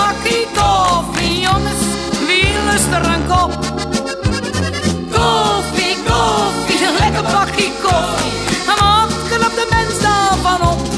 bakkie koffie, jongens, wie lust er een kop? Koffie, koffie, lekker bakkie koffie.